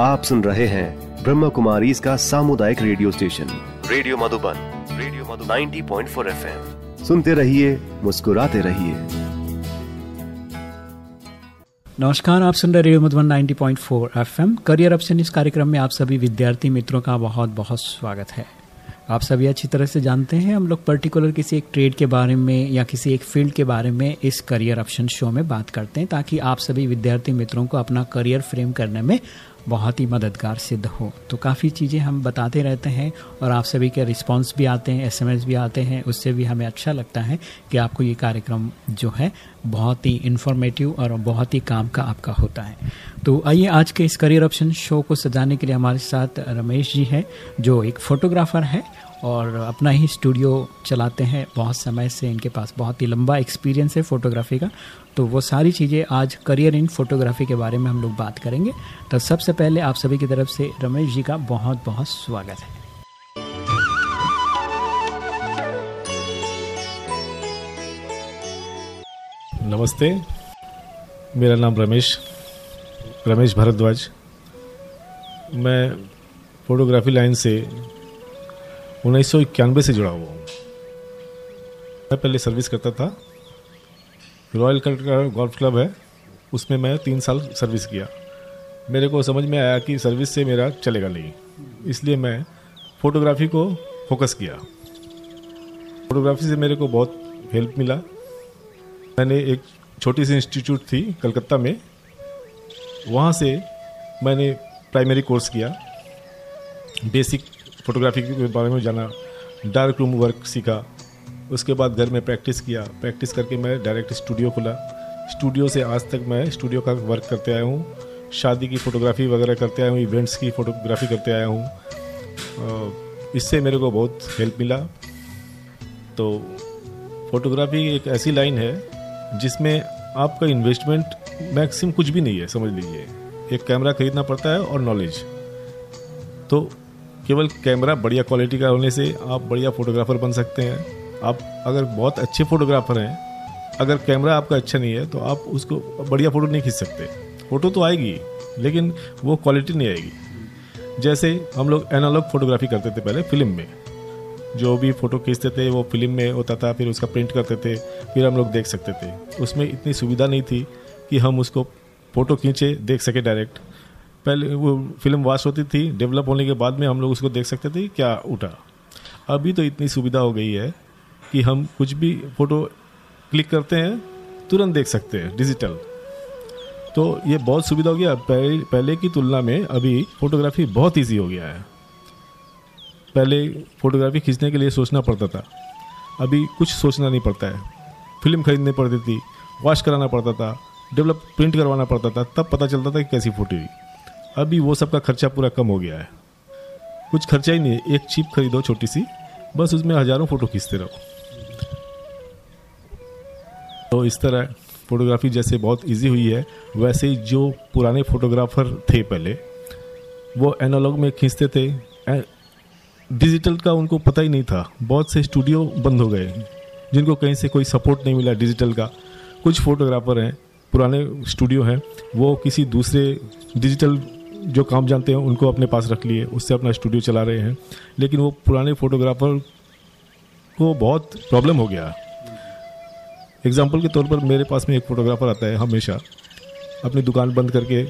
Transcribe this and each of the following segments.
आप सुन रहे हैं ब्रह्म कुमारी इसका सामुदायिक radio station. Radio Madhuban radio Madhuban. 90.4 FM. सुनते रहिए मुस्कुराते रहिए। नमस्कार आप सुन रहे radio Madhuban 90.4 FM. Career option इस कार्यक्रम में आप सभी विद्यार्थी मित्रों का बहुत बहुत स्वागत है। आप सभी अच्छी तरह से जानते हैं हम लोग पर्टिकुलर किसी एक ट्रेड के बारे में या किसी एक फ़ील्ड के बारे में इस करियर ऑप्शन शो में बात करते हैं ताकि आप सभी विद्यार्थी मित्रों को अपना करियर फ्रेम करने में बहुत ही मददगार सिद्ध हो। तो काफ़ी चीज़ें हम बताते रहते हैं और आप सभी के रिस्पांस भी आते हैं, एसएमएस भी आते हैं, उससे भी हमें अच्छा लगता है कि आपको ये कार्यक्रम जो है बहुत ही इन्फॉर्मेटिव और बहुत ही काम का आपका होता है। तो आइए आज के इस करियर ऑप्शन शो को सजाने के लिए हमारे साथ रमेश जी हैं, जो एक फोटोग्राफर है और अपना ही स्टूडियो चलाते हैं। बहुत समय से इनके पास बहुत ही लंबा एक्सपीरियंस है फोटोग्राफी का। तो वो सारी चीज़ें आज करियर इन फोटोग्राफी के बारे में हम लोग बात करेंगे। तो सबसे पहले आप सभी की तरफ़ से रमेश जी का बहुत बहुत स्वागत है। नमस्ते। मेरा नाम रमेश रमेश भारद्वाज। मैं फोटोग्राफी लाइन से उन्नीस से जुड़ा हुआ हूँ। मैं पहले सर्विस करता था। रॉयल कलकत्ता गोल्फ क्लब है। उसमें मैं तीन साल सर्विस किया। मेरे को समझ में आया कि सर्विस से मेरा चलेगा नहीं। इसलिए मैं फोटोग्राफी को फोकस किया। फोटोग्राफी से मेरे को बहुत हेल्प मिला। मैंने एक छोटी सी इंस्टीट्यूट थी कलकत्ता में। वहाँ से मैंने प्राइमरी कोर्स किया। बेसिक फोटोग्राफी के बारे में जाना, डार्क रूम वर्क सीखा। उसके बाद घर में प्रैक्टिस किया। प्रैक्टिस करके मैं डायरेक्ट स्टूडियो खुला। स्टूडियो से आज तक मैं स्टूडियो का वर्क करते आया हूँ। शादी की फ़ोटोग्राफी वगैरह करते आया हूँ, इवेंट्स की फ़ोटोग्राफी करते आया हूँ। इससे मेरे को बहुत हेल्प मिला। तो फोटोग्राफी एक ऐसी लाइन है जिसमें आपका इन्वेस्टमेंट मैक्सिमम कुछ भी नहीं है, समझ लीजिए। एक कैमरा खरीदना पड़ता है और नॉलेज। तो केवल कैमरा बढ़िया क्वालिटी का होने से आप बढ़िया फोटोग्राफर बन सकते हैं। आप अगर बहुत अच्छे फोटोग्राफर हैं, अगर कैमरा आपका अच्छा नहीं है तो आप उसको बढ़िया फ़ोटो नहीं खींच सकते। फ़ोटो तो आएगी, लेकिन वो क्वालिटी नहीं आएगी। जैसे हम लोग एनालॉग फोटोग्राफी करते थे पहले फ़िल्म में। जो भी फ़ोटो खींचते थे, वो फ़िल्म में होता था, फिर उसका प्रिंट करते थे, फिर हम लोग देख सकते थे। उसमें इतनी सुविधा नहीं थी कि हम उसको फ़ोटो खींचे, देख सके डायरेक्ट। पहले वो फ़िल्म वॉश होती थी डेवलप होने के बाद में हम लोग उसको देख सकते थे क्या उठा। अभी तो इतनी सुविधा हो गई है कि हम कुछ भी फ़ोटो क्लिक करते हैं तुरंत देख सकते हैं डिजिटल तो ये बहुत सुविधा हो गया। पहले, पहले की तुलना में अभी फोटोग्राफी बहुत इजी हो गया है। पहले फोटोग्राफी खींचने के लिए सोचना पड़ता था। अभी कुछ सोचना नहीं पड़ता है। फ़िल्म खरीदनी पड़ती थी वॉश कराना पड़ता था डेवलप प्रिंट करवाना पड़ता था तब पता चलता था कि कैसी फ़ोटो हुई। अभी वो सब का खर्चा पूरा कम हो गया है। कुछ खर्चा ही नहीं, एक चिप खरीदो छोटी सी, बस उसमें हज़ारों फ़ोटो खींचते रहो। तो इस तरह फोटोग्राफी जैसे बहुत इजी हुई है, वैसे ही जो पुराने फोटोग्राफर थे पहले, वो एनालॉग में खींचते थे डिजिटल का उनको पता ही नहीं था। बहुत से स्टूडियो बंद हो गए, जिनको कहीं से कोई सपोर्ट नहीं मिला डिजिटल का। कुछ फोटोग्राफर हैं, पुराने स्टूडियो हैं, वो किसी दूसरे डिजिटल जो काम जानते हैं, उनको अपने पास रख लिए, उससे अपना स्टूडियो चला रहे हैं। लेकिन वो पुराने फोटोग्राफर को बहुत प्रॉब्लम हो गया। एग्ज़ाम्पल के तौर पर मेरे पास में एक फ़ोटोग्राफर आता है हमेशा। अपनी दुकान बंद करके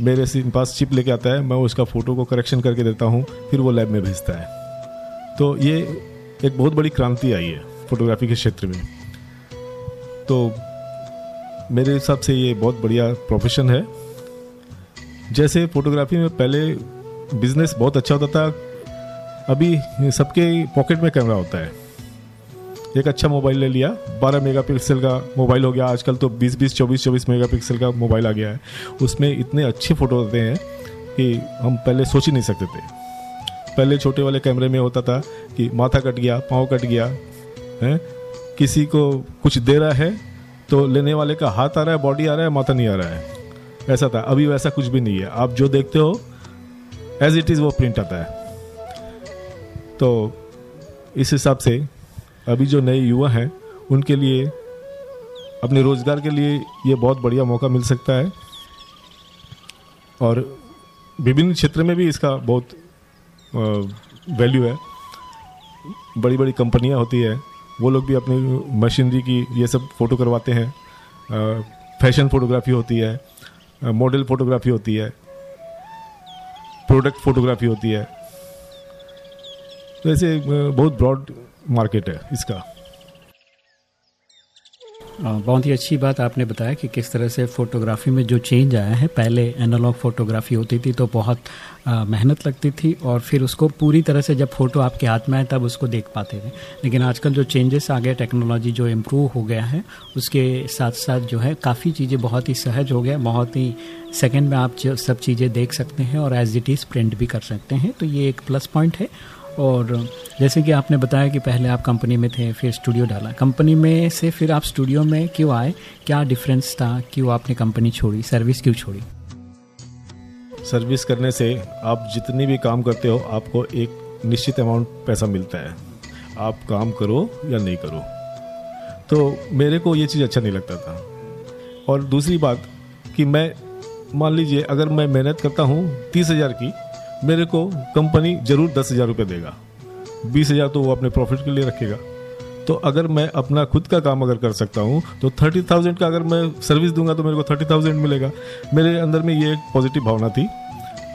मेरे से पास चिप लेके आता है, मैं उसका फ़ोटो को करेक्शन करके देता हूँ, फिर वो लैब में भेजता है। तो ये एक बहुत बड़ी क्रांति आई है फोटोग्राफी के क्षेत्र में। तो मेरे हिसाब से ये बहुत बढ़िया प्रोफेशन है। जैसे फोटोग्राफी में पहले बिज़नेस बहुत अच्छा होता था, अभी सबके पॉकेट में कैमरा होता है। एक अच्छा मोबाइल ले लिया 12 मेगापिक्सल का मोबाइल हो गया, आजकल तो 20 20 24 24 मेगापिक्सल का मोबाइल आ गया है। उसमें इतने अच्छे फ़ोटो होते हैं कि हम पहले सोच ही नहीं सकते थे। पहले छोटे वाले कैमरे में होता था कि माथा कट गया, पाँव कट गया, है? किसी को कुछ दे रहा है तो लेने वाले का हाथ आ रहा है बॉडी आ रहा है, माथा नहीं आ रहा है। ऐसा था, अभी वैसा कुछ भी नहीं है। आप जो देखते हो एज इट इज़ वो प्रिंट आता है। तो इस हिसाब से अभी जो नए युवा हैं, उनके लिए, अपने रोज़गार के लिए ये बहुत बढ़िया मौका मिल सकता है। और विभिन्न क्षेत्र में भी इसका बहुत वैल्यू है। बड़ी बड़ी कंपनियाँ होती है, वो लोग भी अपनी मशीनरी की ये सब फ़ोटो करवाते हैं। फ़ैशन फोटोग्राफी होती है। मॉडल फोटोग्राफी होती है प्रोडक्ट फोटोग्राफी होती है। तो ऐसे बहुत ब्रॉड मार्केट है इसका। बहुत ही अच्छी बात आपने बताया कि किस तरह से फ़ोटोग्राफी में जो चेंज आया है, पहले एनालॉग फ़ोटोग्राफी होती थी तो बहुत मेहनत लगती थी और फिर उसको पूरी तरह से जब फ़ोटो आपके हाथ में आए तब उसको देख पाते थे। लेकिन आजकल जो चेंजेस आ गए टेक्नोलॉजी जो इम्प्रूव हो गया है, उसके साथ साथ जो है काफ़ी चीज़ें बहुत ही सहज हो गया, बहुत ही सेकेंड में आप सब चीज़ें देख सकते हैं और एज इट इज़ प्रिंट भी कर सकते हैं। तो ये एक प्लस पॉइंट है और जैसे कि आपने बताया कि पहले आप कंपनी में थे, फिर स्टूडियो डाला। कंपनी में से फिर आप स्टूडियो में क्यों आए? क्या डिफरेंस था क्यों आपने कंपनी छोड़ी? सर्विस क्यों छोड़ी? सर्विस करने से आप जितनी भी काम करते हो, आपको एक निश्चित अमाउंट पैसा मिलता है। आप काम करो या नहीं करो। तो मेरे को ये चीज़ अच्छा नहीं लगता था। और दूसरी बात कि मैं, मान लीजिए, अगर मैं मेहनत करता हूँ तीस हज़ार की मेरे को कंपनी ज़रूर दस हज़ार रुपये देगा। बीस हज़ार तो वो अपने प्रॉफिट के लिए रखेगा। तो अगर मैं अपना खुद का काम अगर कर सकता हूँ तो थर्टी थाउज़ेंड का अगर मैं सर्विस दूँगा तो मेरे को थर्टी थाउज़ेंड मिलेगा। मेरे अंदर में ये एक पॉजिटिव भावना थी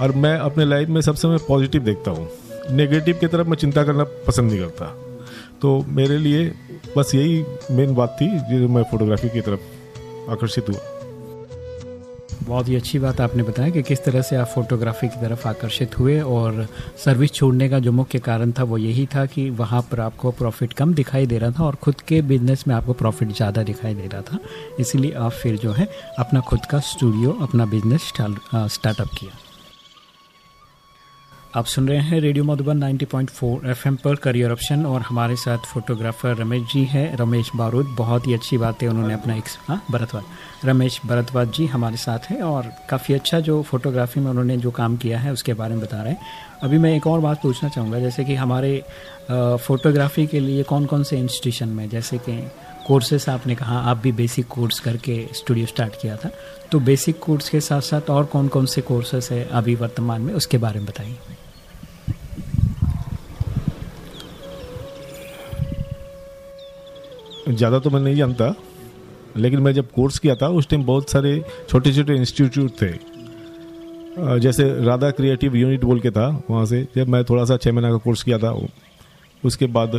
और मैं अपने लाइफ में सबसे मैं पॉजिटिव देखता हूँ। नेगेटिव की तरफ़ मैं चिंता करना पसंद नहीं करता। तो मेरे लिए बस यही मेन बात थी, जो मैं फोटोग्राफी की तरफ़ आकर्षित हुआ। बहुत ही अच्छी बात आपने बताया कि किस तरह से आप फोटोग्राफी की तरफ़ आकर्षित हुए और सर्विस छोड़ने का जो मुख्य कारण था वो यही था कि वहाँ पर आपको प्रॉफिट कम दिखाई दे रहा था और ख़ुद के बिज़नेस में आपको प्रॉफिट ज़्यादा दिखाई दे रहा था। इसीलिए आप फिर जो है अपना खुद का स्टूडियो, अपना बिज़नेस स्टार्टअप किया। आप सुन रहे हैं रेडियो मधुबन 90.4 एफएम पर करियर ऑप्शन और हमारे साथ फोटोग्राफर रमेश जी हैं। रमेश बारूद, बहुत ही अच्छी बात है उन्होंने अपना एक हाँ भरतवाज रमेश भरतवाज जी हमारे साथ हैं और काफ़ी अच्छा जो फोटोग्राफी में उन्होंने जो काम किया है उसके बारे में बता रहे हैं। अभी मैं एक और बात पूछना चाहूँगा, जैसे कि हमारे फ़ोटोग्राफी के लिए कौन कौन से इंस्टीट्यूशन में, जैसे कि कोर्सेस आपने कहा, आप भी बेसिक कोर्स करके स्टूडियो स्टार्ट किया था तो बेसिक कोर्स के साथ साथ और कौन कौन से कोर्सेस है अभी वर्तमान में, उसके बारे में बताइए। ज़्यादा तो मैं नहीं जानता, लेकिन मैं जब कोर्स किया था, उस टाइम बहुत सारे छोटे छोटे इंस्टीट्यूट थे जैसे राधा क्रिएटिव यूनिट बोल के था, वहाँ से जब मैं थोड़ा सा छः महीना का कोर्स किया था, उसके बाद,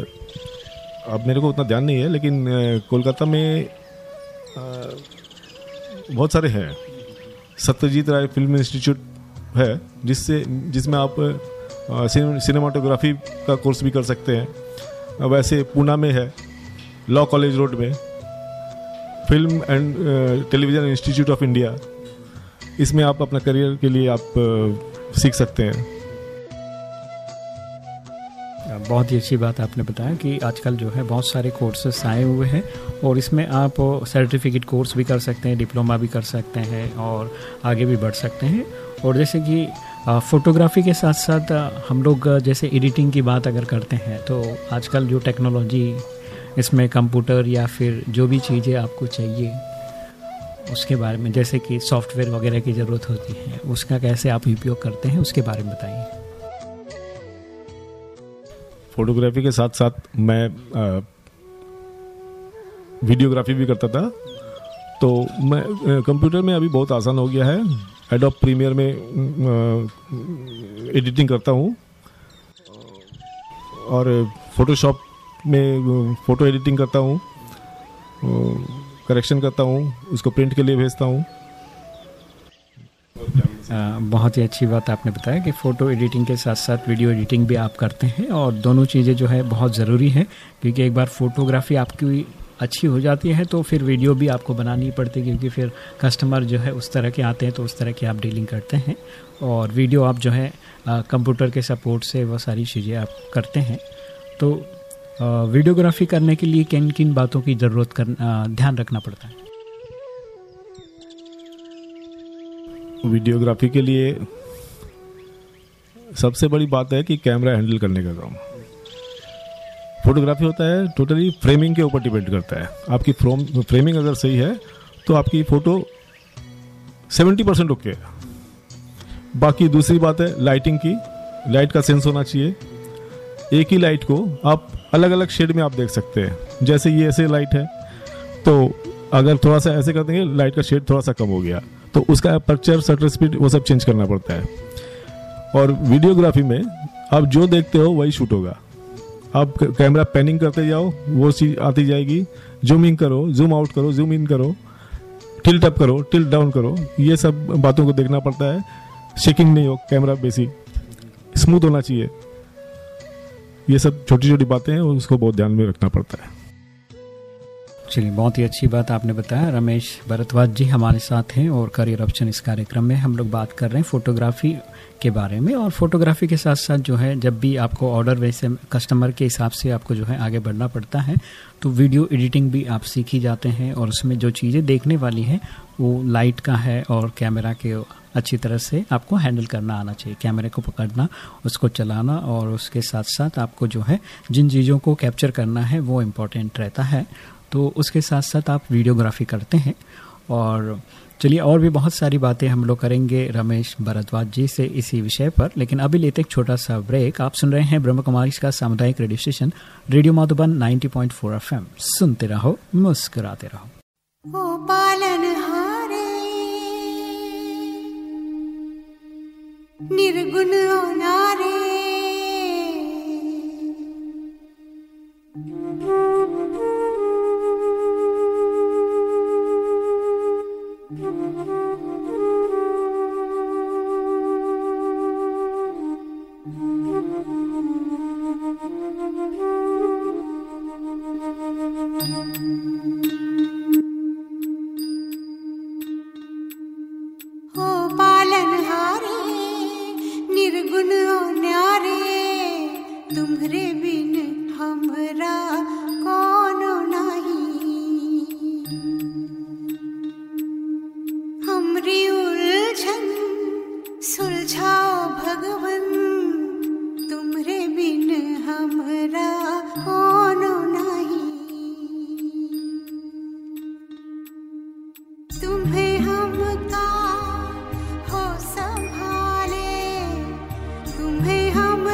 अब मेरे को उतना ध्यान नहीं है, लेकिन कोलकाता में बहुत सारे हैं। सत्यजीत राय फ़िल्म इंस्टीट्यूट है, जिससे, जिसमें आप सिनेमाटोग्राफी का कोर्स भी कर सकते हैं। वैसे पूना में है लॉ कॉलेज रोड में film and television institute of India इसमें आप अपना करियर के लिए आप uh, सीख सकते हैं। बहुत ही अच्छी बात आपने बताया कि आजकल जो है बहुत सारे कोर्सेस आए हुए हैं और इसमें आप सर्टिफिकेट कोर्स भी कर सकते हैं डिप्लोमा भी कर सकते हैं और आगे भी बढ़ सकते हैं। और जैसे कि फ़ोटोग्राफी के साथ साथ हम लोग जैसे एडिटिंग की बात अगर करते हैं तो आजकल जो टेक्नोलॉजी इसमें कंप्यूटर या फिर जो भी चीज़ें आपको चाहिए उसके बारे में जैसे कि सॉफ्टवेयर वगैरह की ज़रूरत होती है उसका कैसे आप उपयोग करते हैं उसके बारे में बताइए। फोटोग्राफी के साथ साथ मैं आ, वीडियोग्राफी भी करता था। तो मैं कंप्यूटर में अभी बहुत आसान हो गया है। एडोप प्रीमियर में एडिटिंग करता हूँ। और फोटोशॉप में फ़ोटो एडिटिंग करता हूँ करेक्शन करता हूँ, उसको प्रिंट के लिए भेजता हूँ। बहुत ही अच्छी बात आपने बताया कि फ़ोटो एडिटिंग के साथ साथ वीडियो एडिटिंग भी आप करते हैं और दोनों चीज़ें जो है बहुत ज़रूरी हैं, क्योंकि एक बार फ़ोटोग्राफी आपकी अच्छी हो जाती है तो फिर वीडियो भी आपको बनानी पड़ती है, क्योंकि फिर कस्टमर जो है उस तरह के आते हैं तो उस तरह की आप डीलिंग करते हैं और वीडियो आप जो है कंप्यूटर के सपोर्ट से वह सारी चीज़ें आप करते हैं। तो वीडियोग्राफी करने के लिए किन किन बातों की ज़रूरत कर ध्यान रखना पड़ता है? वीडियोग्राफी के लिए सबसे बड़ी बात है कि कैमरा हैंडल करने का काम। फोटोग्राफी होता है, टोटली फ्रेमिंग के ऊपर डिपेंड करता है। आपकी फ्रोम, फ्रेमिंग अगर सही है तो आपकी फ़ोटो 70 परसेंट ओके बाकी दूसरी बात है, लाइटिंग की। लाइट का सेंस होना चाहिए। एक ही लाइट को आप अलग अलग शेड में आप देख सकते हैं। जैसे ये ऐसे लाइट है तो अगर थोड़ा सा ऐसे कर देंगे लाइट का शेड थोड़ा सा कम हो गया तो उसका अपर्चर शटर स्पीड वो सब चेंज करना पड़ता है। और वीडियोग्राफी में आप जो देखते हो, वही शूट होगा। आप कैमरा पैनिंग करते जाओ, वो चीज़ आती जाएगी। जूम इन करो जूम आउट करो जूम इन करो टिल्ट अप करो टिल्ट डाउन करो। ये सब बातों को देखना पड़ता है। शेकिंग नहीं हो कैमरा बेसिक स्मूथ होना चाहिए। ये सब छोटी छोटी बातें हैं उसको बहुत ध्यान में रखना पड़ता है। चलिए, बहुत ही अच्छी बात आपने बताया। रमेश भरतवाज जी हमारे साथ हैं और करियर ऑप्शन इस कार्यक्रम में हम लोग बात कर रहे हैं फोटोग्राफी के बारे में और फोटोग्राफी के साथ साथ जो है, जब भी आपको ऑर्डर वैसे कस्टमर के हिसाब से आपको जो है आगे बढ़ना पड़ता है तो वीडियो एडिटिंग भी आप सीखी जाते हैं और उसमें जो चीज़ें देखने वाली हैं, वो लाइट का है और कैमरा के अच्छी तरह से आपको हैंडल करना आना चाहिए। कैमरे को पकड़ना, उसको चलाना और उसके साथ साथ आपको जो है, जिन चीज़ों को कैप्चर करना है, वो इम्पोर्टेंट रहता है। तो उसके साथ साथ आप वीडियोग्राफी करते हैं। और चलिए, और भी बहुत सारी बातें हम लोग करेंगे रमेश भरद्वाज जी से इसी विषय पर। लेकिन अभी लेते एक छोटा सा ब्रेक। आप सुन रहे हैं ब्रह्म कुमारी का सामुदायिक radio station, radio Madhuban 90.4 FM. सुनते रहो, मुस्कुराते रहो। पालन हारे, निर्गुण नारे Hey, how many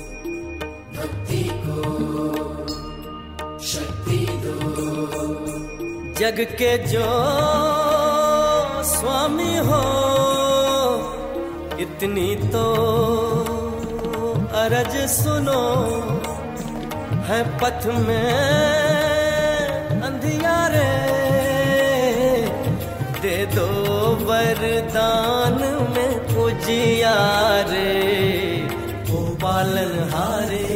जग के जो स्वामी हो, इतनी तो अरज सुनो, है पथ में अंधियारे। दे दो वरदान में उजियारे ओ पालन हारे,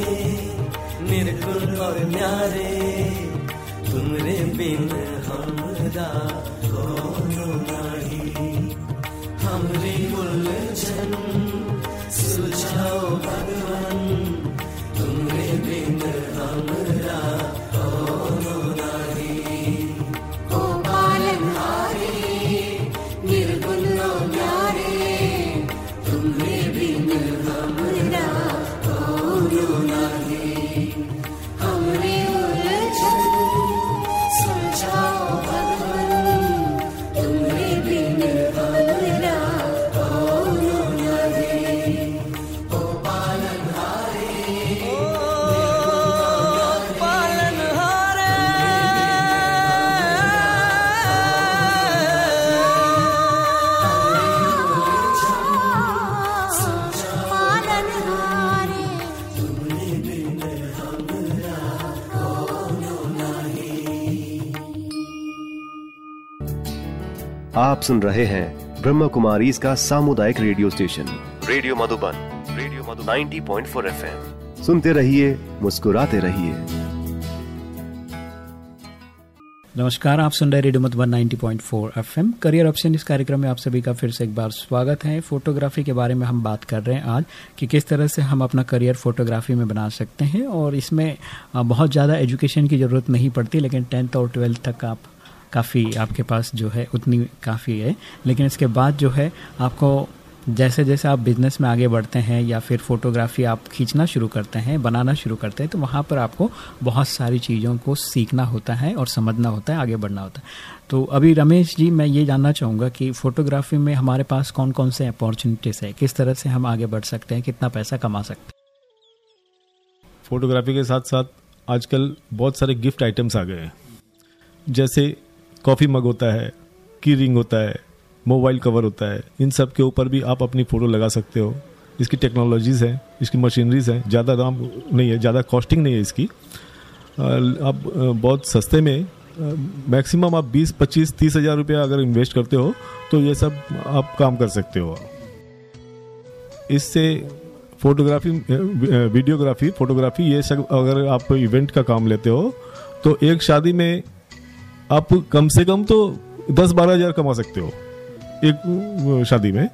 निर्गुण और न्यारे। बिन हमरा कौन नाही आप सुन रहे हैं ब्रह्म कुमारी इसका सामुदायिक radio station. Radio Madhuban radio Madhu 90.4 FM. सुनते रहिए मुस्कुराते रहिए। नमस्कार आप सुन रहे radio Madhuban 90.4 FM. Career option इस कार्यक्रम में आप सभी का फिर से एक बार स्वागत है। फोटोग्राफी के बारे में हम बात कर रहे हैं आज कि किस तरह से हम अपना करियर फोटोग्राफी में बना सकते हैं और इसमें बहुत ज़्यादा एजुकेशन की ज़रूरत नहीं पड़ती लेकिन टेंथ और ट्वेल्थ तक आप काफ़ी आपके पास जो है उतनी काफ़ी है। लेकिन इसके बाद जो है आपको जैसे जैसे आप बिज़नेस में आगे बढ़ते हैं या फिर फोटोग्राफी आप खींचना शुरू करते हैं, बनाना शुरू करते हैं तो वहाँ पर आपको बहुत सारी चीज़ों को सीखना होता है और समझना होता है, आगे बढ़ना होता है। तो अभी रमेश जी, मैं ये जानना चाहूँगा कि फोटोग्राफी में हमारे पास कौन कौन से अपॉर्चुनिटीज़ है? किस तरह से हम आगे बढ़ सकते हैं? कितना पैसा कमा सकते हैं? फोटोग्राफी के साथ साथ आजकल बहुत सारे गिफ्ट आइटम्स आ गए हैं। जैसे कॉफ़ी मग होता है, की रिंग होता है, मोबाइल कवर होता है, इन सब के ऊपर भी आप अपनी फ़ोटो लगा सकते हो। इसकी टेक्नोलॉजीज़ हैं, इसकी मशीनरीज हैं, ज़्यादा दाम नहीं है, ज़्यादा कॉस्टिंग नहीं है इसकी। आप बहुत सस्ते में मैक्सिमम आप 20 25 तीस हज़ार रुपया अगर इन्वेस्ट करते हो तो ये सब आप काम कर सकते हो। इससे फोटोग्राफी वीडियोग्राफी, फोटोग्राफी, ये सब अगर आप इवेंट का काम लेते हो तो एक शादी में आप कम से कम तो दस बारह हज़ार कमा सकते हो एक शादी में।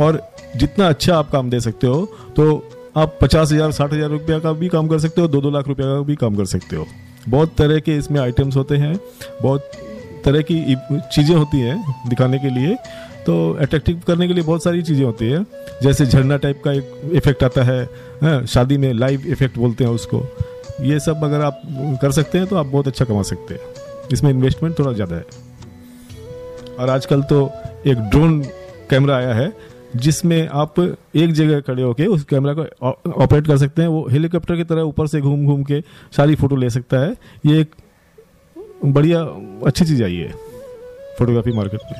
और जितना अच्छा आप काम दे सकते हो तो आप पचास हज़ार साठ हज़ार रुपया का भी काम कर सकते हो दो दो लाख रुपया का भी काम कर सकते हो। बहुत तरह के इसमें आइटम्स होते हैं बहुत तरह की चीज़ें होती हैं दिखाने के लिए। तो अट्रैक्टिव करने के लिए बहुत सारी चीज़ें होती है। जैसे झरना टाइप का एक इफ़ेक्ट आता है हाँ, शादी में लाइव इफ़ेक्ट बोलते हैं उसको। ये सब अगर आप कर सकते हैं तो आप बहुत अच्छा कमा सकते हैं। इसमें इन्वेस्टमेंट थोड़ा ज़्यादा है। और आजकल तो एक ड्रोन कैमरा आया है जिसमें आप एक जगह खड़े होके उस कैमरा को ऑपरेट कर सकते हैं। वो हेलीकॉप्टर की तरह ऊपर से घूम घूम के सारी फ़ोटो ले सकता है। ये एक बढ़िया अच्छी चीज़ आई है फोटोग्राफी मार्केट में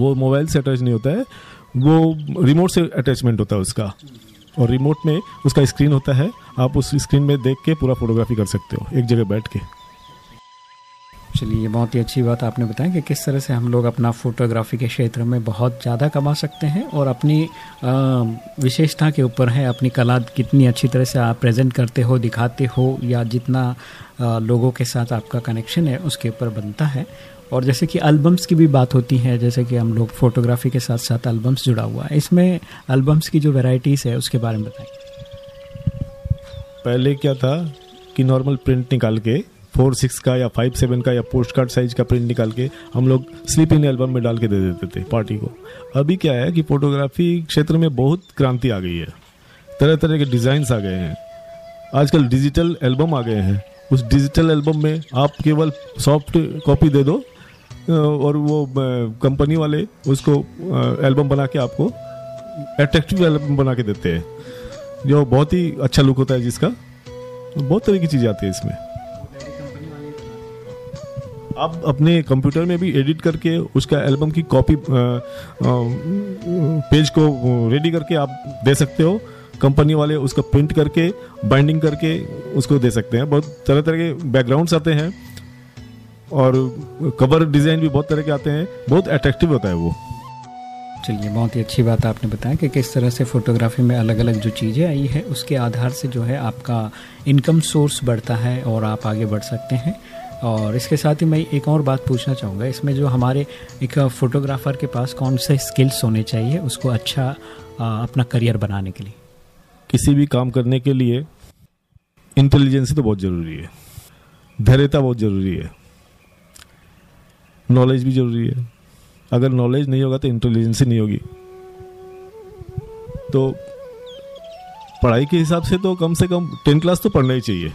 वो मोबाइल से अटैच नहीं होता है। वो रिमोट से अटैचमेंट होता है उसका। और रिमोट में उसका स्क्रीन होता है, आप उस स्क्रीन में देख के पूरा फोटोग्राफी कर सकते हो, एक जगह बैठ के। चलिए, ये बहुत ही अच्छी बात आपने बताया कि किस तरह से हम लोग अपना फोटोग्राफी के क्षेत्र में बहुत ज़्यादा कमा सकते हैं और अपनी विशेषता के ऊपर है, अपनी कला कितनी अच्छी तरह से आप प्रेजेंट करते हो, दिखाते हो या जितना लोगों के साथ आपका कनेक्शन है उसके ऊपर बनता है। और जैसे कि एल्बम्स की भी बात होती है, जैसे कि हम लोग फोटोग्राफी के साथ साथ एल्बम्स जुड़ा हुआ है, इसमें एल्बम्स की जो वेराइटीज़ है उसके बारे में बताएँ। पहले क्या था कि नॉर्मल प्रिंट निकाल के फोर सिक्स का या फाइव सेवन का या पोस्ट कार्ड साइज़ का प्रिंट निकाल के हम लोग स्लिप इन एल्बम में डाल के दे देते थे पार्टी को। अभी क्या है कि फोटोग्राफी क्षेत्र में बहुत क्रांति आ गई है। तरह तरह के डिजाइन्स आ गए हैं। आजकल डिजिटल एल्बम आ गए हैं। उस डिजिटल एल्बम में आप केवल सॉफ्ट कॉपी दे दो और वो कंपनी वाले उसको एल्बम बना के आपको अट्रैक्टिव एल्बम बना के देते हैं। जो बहुत ही अच्छा लुक होता है जिसका। बहुत तरह की चीज़ें आती है इसमें। आप अपने कंप्यूटर में भी एडिट करके उसका एल्बम की कॉपी पेज को रेडी करके आप दे सकते हो। कंपनी वाले उसका प्रिंट करके बाइंडिंग करके उसको दे सकते हैं। बहुत तरह तरह के बैकग्राउंड्स आते हैं और कवर डिज़ाइन भी बहुत तरह के आते हैं। बहुत अट्रैक्टिव होता है वो। चलिए, बहुत ही अच्छी बात आपने बताया कि किस तरह से फोटोग्राफी में अलग अलग जो चीज़ें आई है, उसके आधार से जो है आपका इनकम सोर्स बढ़ता है और आप आगे बढ़ सकते हैं। और इसके साथ ही मैं एक और बात पूछना चाहूँगा। इसमें जो हमारे एक फोटोग्राफर के पास कौन से स्किल्स होने चाहिए उसको अच्छा आ, अपना करियर बनाने के लिए? किसी भी काम करने के लिए इंटेलिजेंस तो बहुत ज़रूरी है। धैर्यता बहुत ज़रूरी है। नॉलेज भी ज़रूरी है। अगर नॉलेज नहीं होगा तो इंटेलिजेंस नहीं होगी। तो पढ़ाई के हिसाब से तो कम से कम टेंथ क्लास तो पढ़ना ही चाहिए।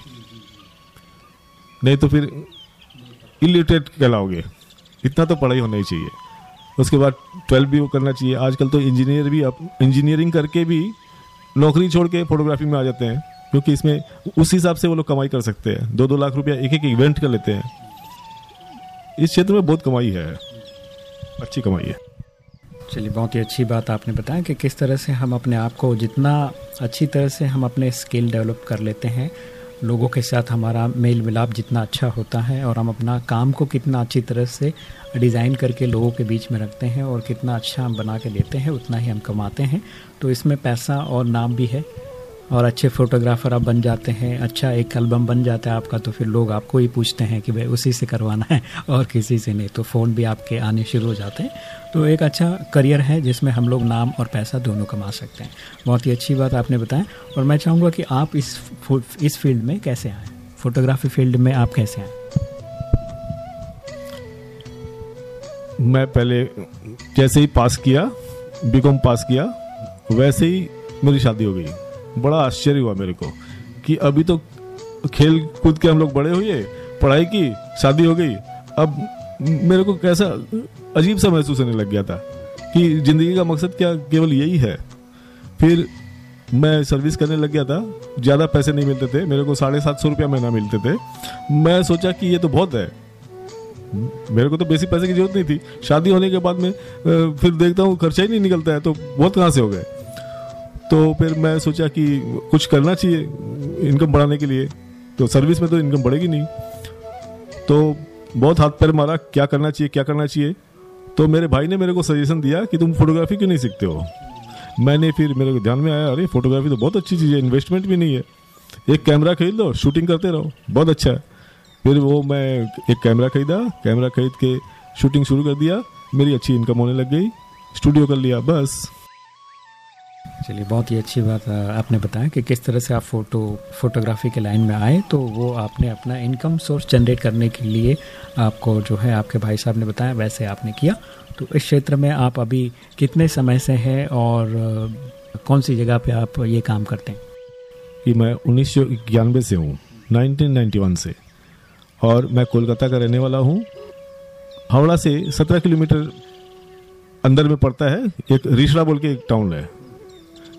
नहीं तो फिर इलिटरेट कहलाओगे। इतना तो पढ़ाई होना ही चाहिए। उसके बाद ट्वेल्व भी वो करना चाहिए। आजकल तो इंजीनियर भी इंजीनियरिंग करके भी नौकरी छोड़ के फोटोग्राफी में आ जाते हैं, क्योंकि इसमें उस हिसाब से वो लोग कमाई कर सकते हैं। दो दो लाख रुपया एक एक इवेंट कर लेते हैं। इस क्षेत्र में बहुत कमाई है। अच्छी कमाई है। चलिए, बहुत ही अच्छी बात आपने बताया कि किस तरह से हम अपने आप को जितना अच्छी तरह से हम अपने स्किल डेवलप कर लेते हैं लोगों के साथ हमारा मेल मिलाप जितना अच्छा होता है और हम अपना काम को कितना अच्छी तरह से डिज़ाइन करके लोगों के बीच में रखते हैं और कितना अच्छा हम बना के देते हैं, उतना ही हम कमाते हैं। तो इसमें पैसा और नाम भी है। और अच्छे फोटोग्राफर आप बन जाते हैं अच्छा एक एल्बम बन जाता है आपका तो फिर लोग आपको ही पूछते हैं कि भाई उसी से करवाना है और किसी से नहीं तो फ़ोन भी आपके आने शुरू हो जाते हैं। तो एक अच्छा करियर है जिसमें हम लोग नाम और पैसा दोनों कमा सकते हैं। बहुत ही अच्छी बात आपने बताया और मैं चाहूँगा कि आप इस इस फ़ील्ड में कैसे आए? फोटोग्राफी फ़ील्ड में आप कैसे आए? मैं पहले जैसे ही पास किया बीकॉम पास किया, वैसे ही मेरी शादी हो गई। बड़ा आश्चर्य हुआ मेरे को कि अभी तो खेल कूद के हम लोग बड़े हुए, पढ़ाई की, शादी हो गई। अब मेरे को कैसा अजीब सा महसूस होने लग गया था कि ज़िंदगी का मकसद क्या केवल यही है। फिर मैं सर्विस करने लग गया था, ज़्यादा पैसे नहीं मिलते थे, मेरे को साढ़े सात सौ रुपया महीना मिलते थे। मैं सोचा कि ये तो बहुत है। मेरे को तो बेसिक पैसे की ज़रूरत नहीं थी। शादी होने के बाद में फिर देखता हूँ, खर्चा ही नहीं निकलता है तो बहुत कहाँ से हो गए? तो फिर मैं सोचा कि कुछ करना चाहिए इनकम बढ़ाने के लिए। तो सर्विस में तो इनकम बढ़ेगी नहीं। तो बहुत हाथ पैर मारा, क्या करना चाहिए, क्या करना चाहिए। तो मेरे भाई ने मेरे को सजेशन दिया कि तुम फोटोग्राफी क्यों नहीं सीखते हो? मैंने फिर मेरे को ध्यान में आया, अरे फोटोग्राफी तो बहुत अच्छी चीज़ है इन्वेस्टमेंट भी नहीं है। एक कैमरा खरीद लो शूटिंग करते रहो, बहुत अच्छा है। फिर वो मैं एक कैमरा खरीदा कैमरा खरीद के शूटिंग शुरू कर दिया, मेरी अच्छी इनकम होने लग गई स्टूडियो कर लिया, बस। चलिए, बहुत ही अच्छी बात आपने बताया कि किस तरह से आप फ़ोटो, फोटोग्राफी के लाइन में आए तो वो आपने अपना इनकम सोर्स जनरेट करने के लिए आपको जो है, आपके भाई साहब ने बताया, वैसे आपने किया। तो इस क्षेत्र में आप अभी कितने समय से हैं और कौन सी जगह पे आप ये काम करते हैं? कि मैं उन्नीस सौ इक्यानवे से हूँ 1991 से। और मैं कोलकाता का रहने वाला हूँ। हावड़ा से 17 किलोमीटर अंदर में पड़ता है, एक रिशड़ा बोल के एक टाउन है।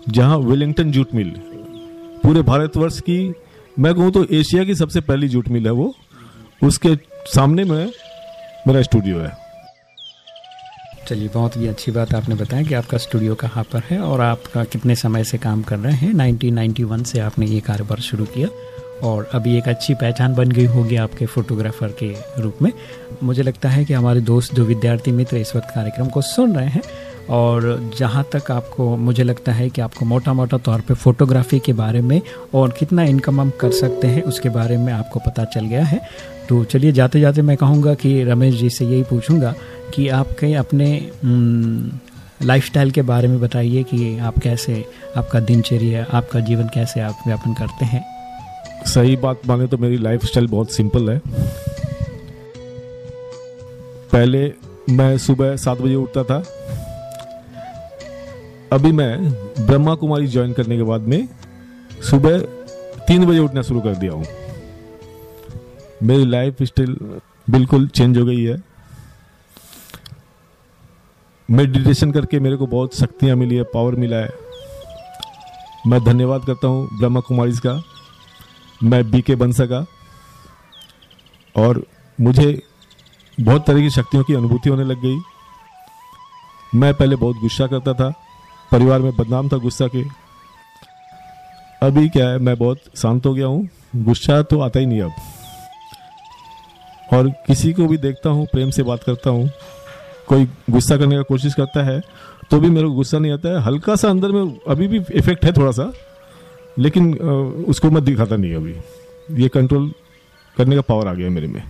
जहाँ वेलिंगटन जूट मिल। पूरे भारतवर्ष की, मैं कहूँ तो एशिया की सबसे पहली जूट मिल है वो। उसके सामने में मेरा स्टूडियो है। चलिए, बहुत ही अच्छी बात आपने बताया कि आपका स्टूडियो कहाँ पर है और आपका कितने समय से काम कर रहे हैं। 1991 से आपने ये कारोबार शुरू किया और अभी एक अच्छी पहचान बन गई होगी आपके फोटोग्राफर के रूप में। मुझे लगता है कि हमारे दोस्त जो विद्यार्थी मित्र इस वक्त कार्यक्रम को सुन रहे हैं और जहाँ तक आपको, मुझे लगता है कि आपको मोटा मोटा तौर पे फोटोग्राफी के बारे में और कितना इनकम हम कर सकते हैं, उसके बारे में आपको पता चल गया है। तो चलिए जाते जाते मैं कहूँगा कि रमेश जी से यही पूछूँगा कि आपके अपने लाइफस्टाइल के बारे में बताइए कि आप कैसे, आपका दिनचर्या आपका जीवन कैसे आप व्यापन करते हैं। सही बात माने तो मेरी लाइफ बहुत सिंपल है। पहले मैं सुबह सात बजे उठता था। अभी मैं ब्रह्मा कुमारी ज्वाइन करने के बाद में सुबह तीन बजे उठना शुरू कर दिया हूँ। मेरी लाइफ स्टाइल बिल्कुल चेंज हो गई है। मेडिटेशन करके मेरे को बहुत शक्तियाँ मिली है पावर मिला है। मैं धन्यवाद करता हूँ ब्रह्मा कुमारी का। मैं बीके बन सका। और मुझे बहुत तरह की शक्तियों की अनुभूति होने लग गई। मैं पहले बहुत गुस्सा करता था। परिवार में बदनाम था गुस्सा के। अभी क्या है, मैं बहुत शांत हो गया हूँ। गुस्सा तो आता ही नहीं अब। और किसी को भी देखता हूँ, प्रेम से बात करता हूँ, कोई गुस्सा करने का कोशिश करता है तो भी मेरे को गुस्सा नहीं आता है। हल्का सा अंदर में अभी भी इफ़ेक्ट है थोड़ा सा, लेकिन उसको मैं दिखाता नहीं अभी। ये कंट्रोल करने का पावर आ गया मेरे में।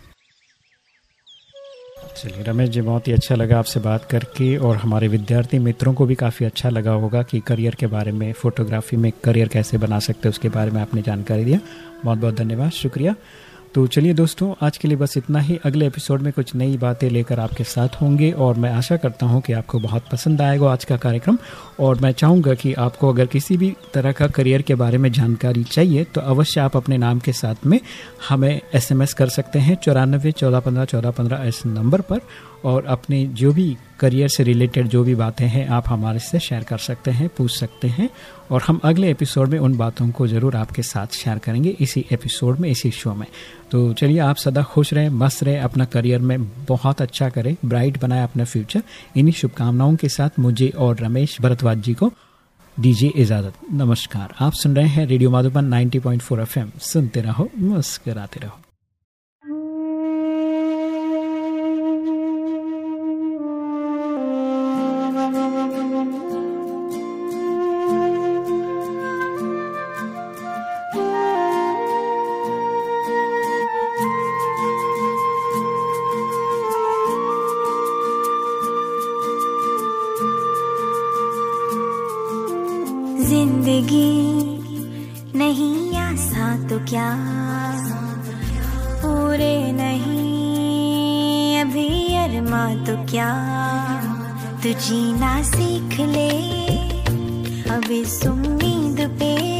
चलिए, रमेश जी, बहुत ही अच्छा लगा आपसे बात करके और हमारे विद्यार्थी मित्रों को भी काफ़ी अच्छा लगा होगा कि करियर के बारे में, फोटोग्राफी में करियर कैसे बना सकते हैं, उसके बारे में आपने जानकारी दिया। बहुत बहुत धन्यवाद, शुक्रिया। तो चलिए दोस्तों, आज के लिए बस इतना ही। अगले एपिसोड में कुछ नई बातें लेकर आपके साथ होंगे और मैं आशा करता हूँ कि आपको बहुत पसंद आएगा आज का कार्यक्रम। और मैं चाहूँगा कि आपको अगर किसी भी तरह का करियर के बारे में जानकारी चाहिए तो अवश्य आप अपने नाम के साथ में हमें एसएमएस कर सकते हैं चौरानबे चौदह पंद्रह चौदह पंद्रह इस नंबर पर। और अपने जो भी करियर से रिलेटेड जो भी बातें हैं, आप हमारे से शेयर कर सकते हैं, पूछ सकते हैं और हम अगले एपिसोड में उन बातों को ज़रूर आपके साथ शेयर करेंगे इसी एपिसोड में, इसी शो में। तो चलिए, आप सदा खुश रहें, मस्त रहें, अपना करियर में बहुत अच्छा करें ब्राइट बनाए अपना फ्यूचर इन्हीं शुभकामनाओं के साथ मुझे और रमेश भरद्वाज जी को दीजिए इजाज़त। नमस्कार। आप सुन रहे हैं रेडियो माधुबन 90.4 एफएम सुनते रहो, मुस्कराते रहो। तो क्या तू जीना सीख ले। अब इस उम्मीद पे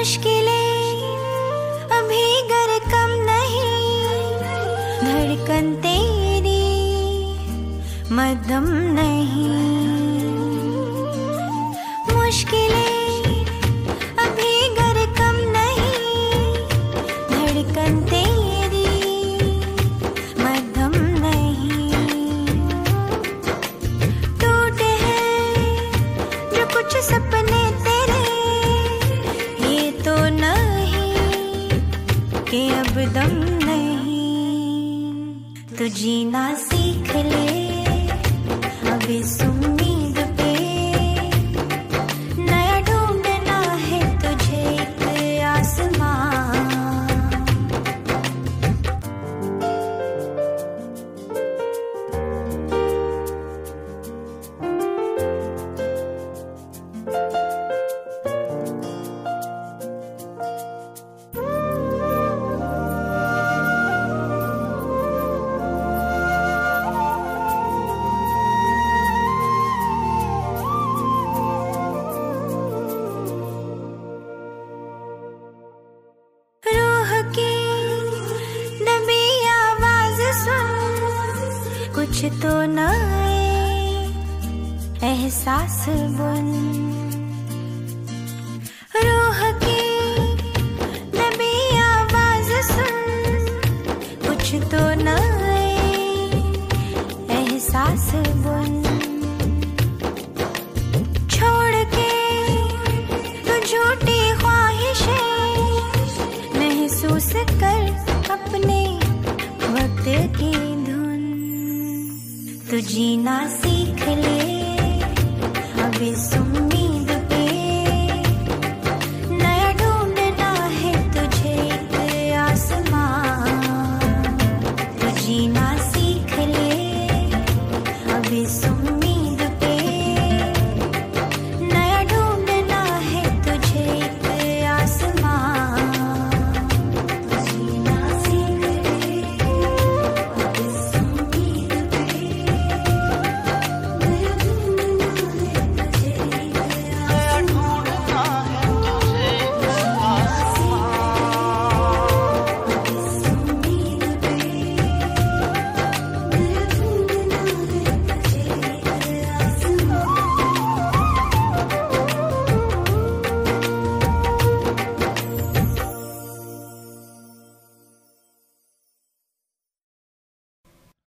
मुश्किलें अभी गर कम नहीं। धड़कन तेरी मदम नहीं। सीख ले। अभी इस